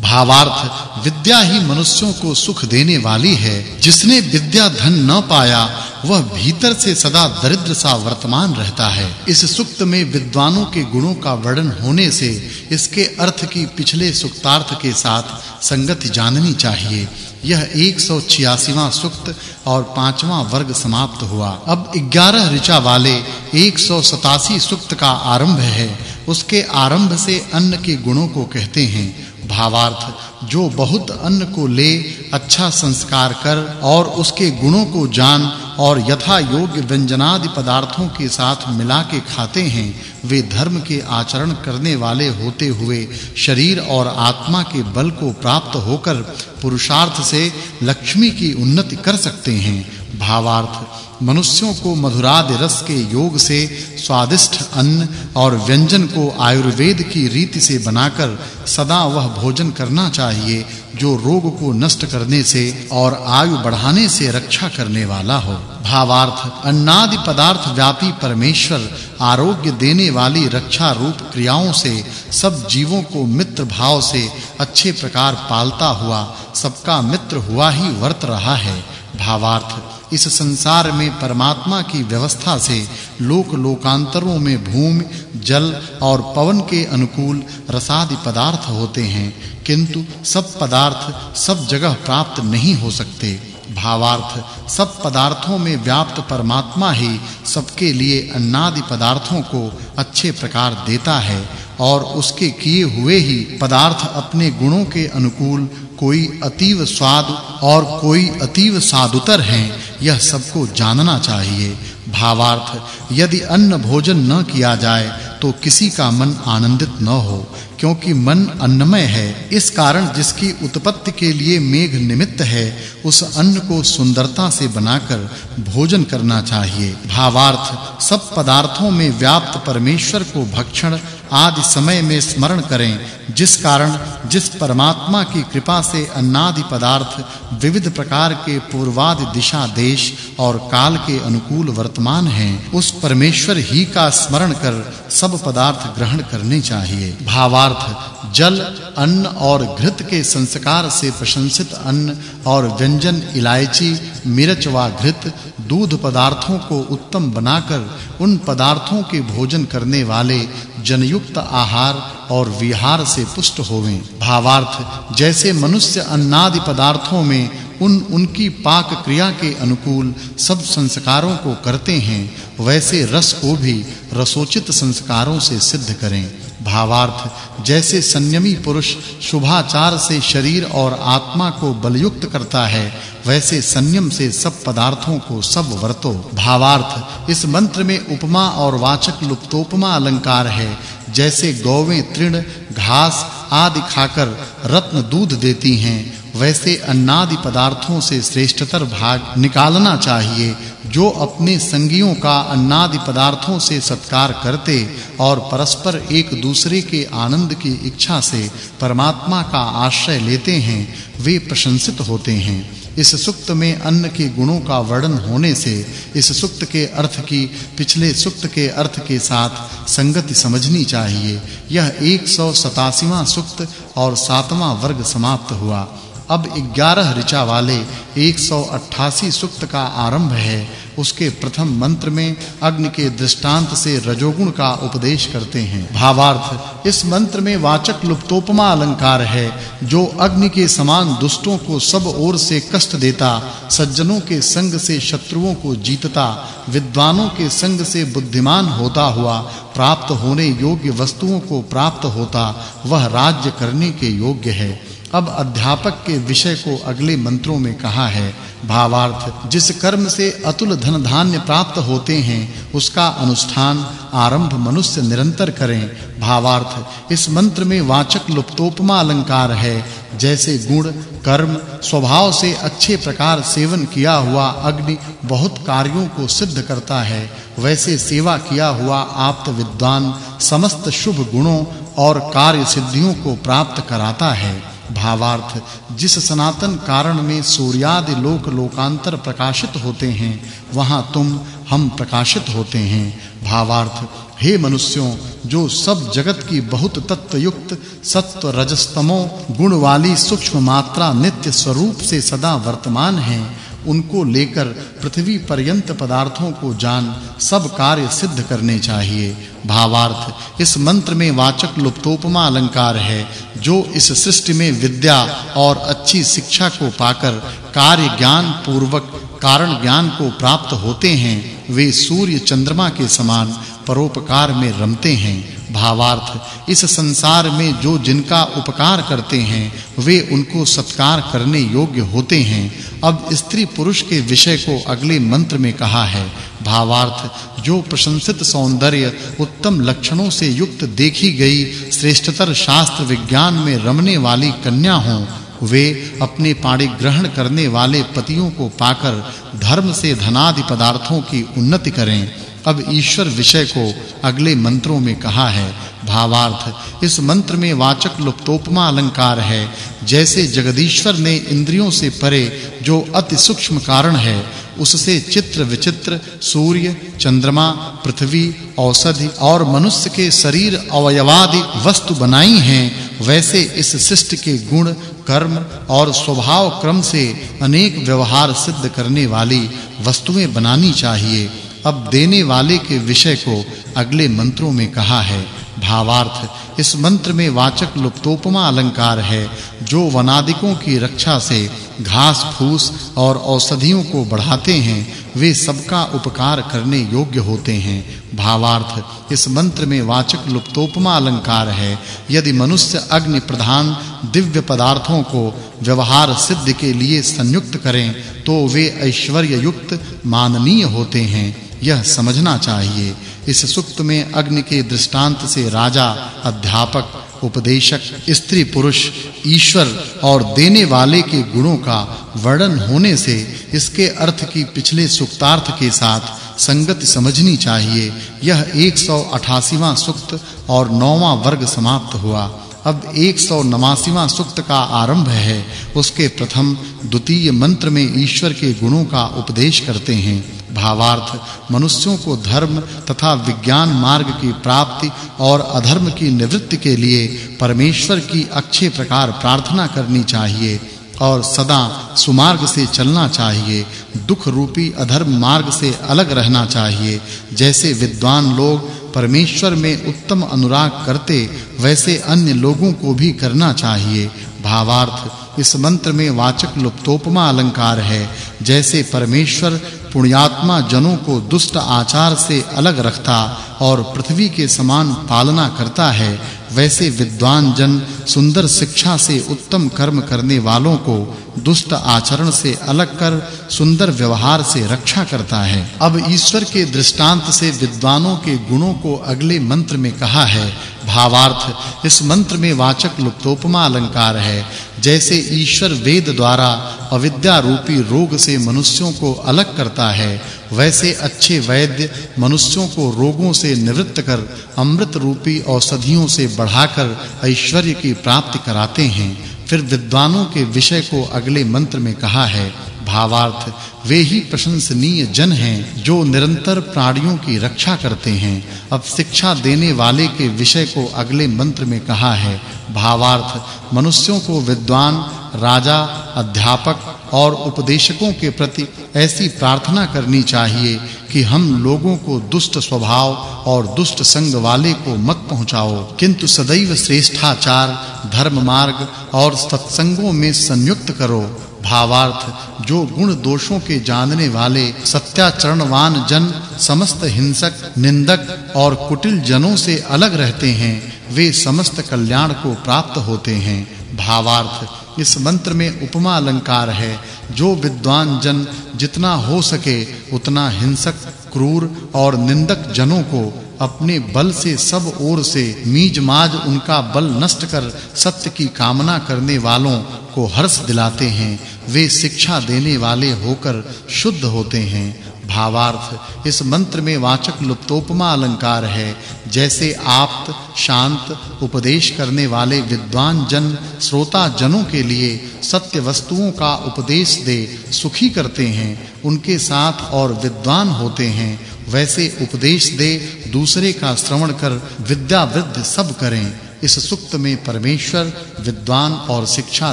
भावार्थ विद्या ही मनुष्यों को सुख देने वाली है। जिसने विद्या धन न पाया, वह भीतर से सदा दरिद्र सा वर्तमान रहता है। इस सुक्त में विद्वानों के गुणों का वर्णन होने से इसके अर्थ की पिछले सुक्तार्थ के साथ संगति जाननी चाहिए। यह 186वां सुक्त और पांचवां वर्ग समाप्त हुआ। अब 11 ऋचा वाले 187 सुक्त का आरंभ है। उसके आरंभ से अन्न के गुणों को कहते हैं। भावार्थ, जो बहुत अन्न को ले अच्छा संस्कार कर और उसके गुणों को जान और यथा योग्य व्यंजनादि पदार्थों के साथ मिला के खाते हैं, वे धर्म के आचरण करने वाले होते हुए शरीर और आत्मा के बल को प्राप्त होकर पुरुषार्थ से लक्ष्मी की उन्नति कर सकते हैं। भावार्थ, मनुष्यों को मधुरादि रस के योग से स्वादिष्ट अन्न और व्यंजन को आयुर्वेद की रीति से बनाकर सदा वह भोजन करना चाहिए, जो रोग को नष्ट करने से और आयु बढ़ाने से रक्षा करने वाला हो। भावार्थ, अन्नादि पदार्थ व्यापी परमेश्वर, आरोग्य देने वाली रक्षा रूप क्रियाओं से, सब जीवों को मित्र भाव से अच्छे प्रकार पालता हुआ, सबका मित्र हुआ ही वर्त रहा है। भावार्थ इस संसार में परमात्मा की व्यवस्था से लोक लोकांतरों में भूमि, जल और पवन के अनुकूल रसादि पदार्थ होते हैं, किंतु सब पदार्थ सब जगह प्राप्त नहीं हो सकते। भावार्थ, सब पदार्थों में व्याप्त परमात्मा ही सबके लिए अन्नादि पदार्थों को अच्छे प्रकार देता है और उसके किए हुए ही पदार्थ अपने गुणों के अनुकूल कोई अतीव स्वाद और कोई अतीव सादुतर हैं। यह सबको जानना चाहिए। भावार्थ, यदि अन्न भोजन न किया जाए तो किसी का मन आनंदित न हो, क्योंकि मन अन्नमय है। इस कारण जिसकी उत्पत्ति के लिए मेघ निमित्त है, उस अन्न को सुंदरता से बनाकर भोजन करना चाहिए। भावार्थ, सब पदार्थों में व्याप्त परमेश्वर को भक्षण आदि समय में स्मरण करें, जिस कारण, जिस परमात्मा की कृपा से अन्नादि पदार्थ विविध प्रकार के पूर्वादि दिशा देश और काल के अनुकूल वर्तमान हैं, उस परमेश्वर ही का स्मरण कर सब पदार्थ ग्रहण करने चाहिए। भावार्थ, जल, अन्न और घृत के संस्कार से प्रशंसित अन्न और व्यंजन, इलायची, मिर्च व घृत, दूध पदार्थों को उत्तम बनाकर उन पदार्थों के भोजन करने वाले जनयुक्त आहार और विहार से पुष्ट होवें। भावार्थ, जैसे मनुष्य अन्नादि पदार्थों में उन, उनकी पाक क्रिया के अनुकूल सब संस्कारों को करते हैं, वैसे रस को भी रसोचित संस्कारों से सिद्ध करें। भावार्थ, जैसे संयमी पुरुष शुभाचार से शरीर और आत्मा को बलयुक्त करता है, वैसे संयम से सब पदार्थों को सब वर्तो। भावार्थ, इस मंत्र में उपमा और वाचक् लुप्तोपमा अलंकार है, जैसे गौवें तृण, घास आदि खाकर रत्न दूध देती हैं वैसे अन्नादि पदार्थों से श्रेष्ठतर भाग निकालना चाहिए, जो अपने संगियों का अन्नादि पदार्थों से सत्कार करते और परस्पर एक दूसरे के आनंद की इच्छा से परमात्मा का आश्रय लेते हैं, वे प्रशंसित होते हैं। इस सुक्त में अन्न के गुणों का वर्णन होने से, इस सुक्त के अर्थ की, पिछले सुक्त के अर्थ के साथ संगति समझनी चाहिए। यह 187वां सुक्त और 7वां वर्ग समाप्त हुआ। अब 11 ऋचा वाले 188 सुक्त का आरंभ है। उसके प्रथम मंत्र में अग्नि के दृष्टांत से रजोगुण का उपदेश करते हैं। भावार्थ, इस मंत्र में वाचक् लुप्तोपमा अलंकार है, जो अग्नि के समान दुष्टों को सब ओर से कष्ट देता, सज्जनों के संग से शत्रुओं को जीतता, विद्वानों के संग से बुद्धिमान होता हुआ प्राप्त होने योग्य वस्तुओं को प्राप्त होता, वह राज्य करने के योग्य है। अब अध्यापक के विषय को अगले मंत्रों में कहा है, भावार्थ, जिस कर्म से अतुल धन धान्य प्राप्त होते हैं, उसका अनुष्ठान आरंभ मनुष्य निरंतर करें। भावार्थ, इस मंत्र में वाचक् लुप्तोपमा अलंकार है, जैसे गुण, कर्म, स्वभाव से अच्छे प्रकार सेवन किया हुआ अग्नि बहुत कार्यों को सिद्ध करता है, वैसे सेवा किया हुआ आप्त विद्वान समस्त शुभ गुणों और कार्य सिद्धियों को प्राप्त कराता है। भावार्थ, जिस सनातन कारण में सूर्यादि लोक लोकांतर प्रकाशित होते हैं, वहाँ तुम, हम प्रकाशित होते हैं। भावार्थ, हे मनुष्यों, जो सब जगत की बहुत तत्व युक्त सत्व रजस्तमो गुण वाली सूक्ष्म मात्रा नित्य स्वरूप से सदा वर्तमान हैं उनको लेकर पृथ्वी पर्यंत पदार्थों को जान, सब कार्य सिद्ध करने चाहिए। भावार्थ, इस मंत्र में वाचक् लुप्तोपमा अलंकार है, जो इस सृष्टि में विद्या और अच्छी शिक्षा को पाकर कार्य ज्ञान पूर्वक, कारण ज्ञान को प्राप्त होते हैं, वे सूर्य चंद्रमा के समान परोपकार में रमते हैं। भावार्थ, इस संसार में जो जिनका उपकार करते हैं, वे उनको सत्कार करने योग्य होते हैं। अब स्त्री पुरुष के विषय को अगले मंत्र में कहा है, भावार्थ, जो प्रशंसित सौंदर्य उत्तम लक्षणों से युक्त देखी गई श्रेष्ठतर शास्त्र विज्ञान में रमने वाली कन्या हों, वे अपने पाणी ग्रहण करने वाले पतियों को पाकर धर्म से धनादि पदार्थों की उन्नति करें। अब ईश्वर विषय को अगले मंत्रों में कहा है, भावार्थ। इस मंत्र में वाचक् लुप्तोपमा अलंकार है। जैसे जगदीश्वर ने इंद्रियों से परे जो अति सूक्ष्म कारण है, उससे चित्र विचित्र सूर्य, चंद्रमा, पृथ्वी, औषधि और मनुष्य के शरीर अवयवादि वस्तु बनाई हैं, वैसे इस सृष्टि के गुण, कर्म और स्वभाव क्रम से अनेक व्यवहार सिद्ध करने वाली वस्तुएँ बनानी चाहिए। अब देने वाले के विषय को अगले मंत्रों में कहा है। भावार्थ, इस मंत्र में वाचक् लुप्तोपमा अलंकार है, जो वनादिकों की रक्षा से घास, फूस और औषधियों को बढ़ाते हैं, वे सबका उपकार करने योग्य होते हैं। भावार्थ, इस मंत्र में वाचक् लुप्तोपमा अलंकार है। यदि मनुष्य अग्नि प्रधान दिव्य पदार्थों को व्यवहार सिद्ध के लिए संयुक्त करें तो वे ऐश्वर्य युक्त माननीय होते हैं। यह समझना चाहिए, इस सुक्त में अग्नि के दृष्टांत से राजा, अध्यापक, उपदेशक, स्त्री पुरुष, ईश्वर और देने वाले के गुणों का वर्णन होने से इसके अर्थ की पिछले सुक्तार्थ के साथ संगति समझनी चाहिए। यह 188वां सुक्त और 9वां वर्ग समाप्त हुआ। अब 189वां सुक्त का आरंभ है। उसके प्रथम, द्वितीय मंत्र में ईश्वर के गुणों का उपदेश करते हैं। भावार्थ, मनुष्यों को धर्म तथा विज्ञान मार्ग की प्राप्ति और अधर्म की निवृत्ति के लिए परमेश्वर की अच्छे प्रकार प्रार्थना करनी चाहिए और सदा सुमार्ग से चलना चाहिए दुख रूपी अधर्म मार्ग से अलग रहना चाहिए। जैसे विद्वान लोग परमेश्वर में उत्तम अनुराग करते, वैसे अन्य लोगों को भी करना चाहिए। भावार्थ इस मंत्र में वाचक् लुप्तोपमा अलंकार है, जैसे परमेश्वर पुण्यात्मा जनों को दुष्ट आचार से अलग रखता और पृथ्वी के समान पालना करता है, वैसे विद्वान जन सुंदर शिक्षा से उत्तम कर्म करने वालों को दुष्ट आचरण से अलग कर सुंदर व्यवहार से रक्षा करता है। अब ईश्वर के दृष्टांत से विद्वानों के गुणों को अगले मंत्र में कहा है भावार्थ, इस मंत्र में वाचक् लुप्तोपमा अलंकार है। जैसे ईश्वर वेद द्वारा अविद्या रूपी रोग से मनुष्यों को अलग करता है, वैसे अच्छे वैद्य मनुष्यों को रोगों से निवृत्त कर, अमृत रूपी औषधियों से बढ़ाकर ऐश्वर्य की प्राप्ति कराते हैं। फिर विद्वानों के विषय को अगले मंत्र में कहा है भावार्थ, वे ही प्रशंसनीय जन हैं जो निरंतर प्राणियों की रक्षा करते हैं। अब शिक्षा देने वाले के विषय को अगले मंत्र में कहा है, भावार्थ, मनुष्यों को विद्वान, राजा, अध्यापक और उपदेशकों के प्रति ऐसी प्रार्थना करनी चाहिए कि हम लोगों को दुष्ट स्वभाव और दुष्ट संग वाले को मत पहुंचाओ। किंतु सदैव श्रेष्ठाचार, धर्म मार्ग और सत्संगों में संयुक्त करो। भावार्थ, जो गुण दोषों के जानने वाले, सत्याचरणवान जन, समस्त हिंसक, निंदक और कुटिल जनों से अलग रहते हैं, वे समस्त कल्याण को प्राप्त होते हैं। भावार्थ, इस मंत्र में उपमा अलंकार है, जो विद्वान जन जितना हो सके, उतना हिंसक, क्रूर और निंदक जनों को अपने बल से सब ओर से मीजमाज उनका बल नष्ट कर सत्य की कामना करने वालों को हर्ष दिलाते हैं। वे शिक्षा देने वाले होकर शुद्ध होते हैं। भावार्थ, इस मंत्र में वाचक् लुप्तोपमा अलंकार है। जैसे आप्त, शांत, उपदेश करने वाले विद्वान जन श्रोता जनों के लिए सत्य वस्तुओं का उपदेश दे सुखी करते हैं, उनके साथ और विद्वान होते हैं। वैसे उपदेश दे, दूसरे का श्रवण कर विद्या वृद्धि सब करें। इस सुक्त में परमेश्वर, विद्वान और शिक्षा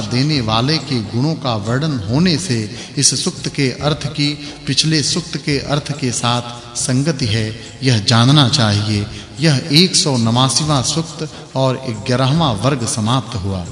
देने वाले के गुणों का वर्णन होने से इस सुक्त के अर्थ की, पिछले सुक्त के अर्थ के साथ संगति है। यह जानना चाहिए, यह 189वां सुक्त और 11वां वर्ग समाप्त हुआ।